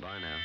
Bye now.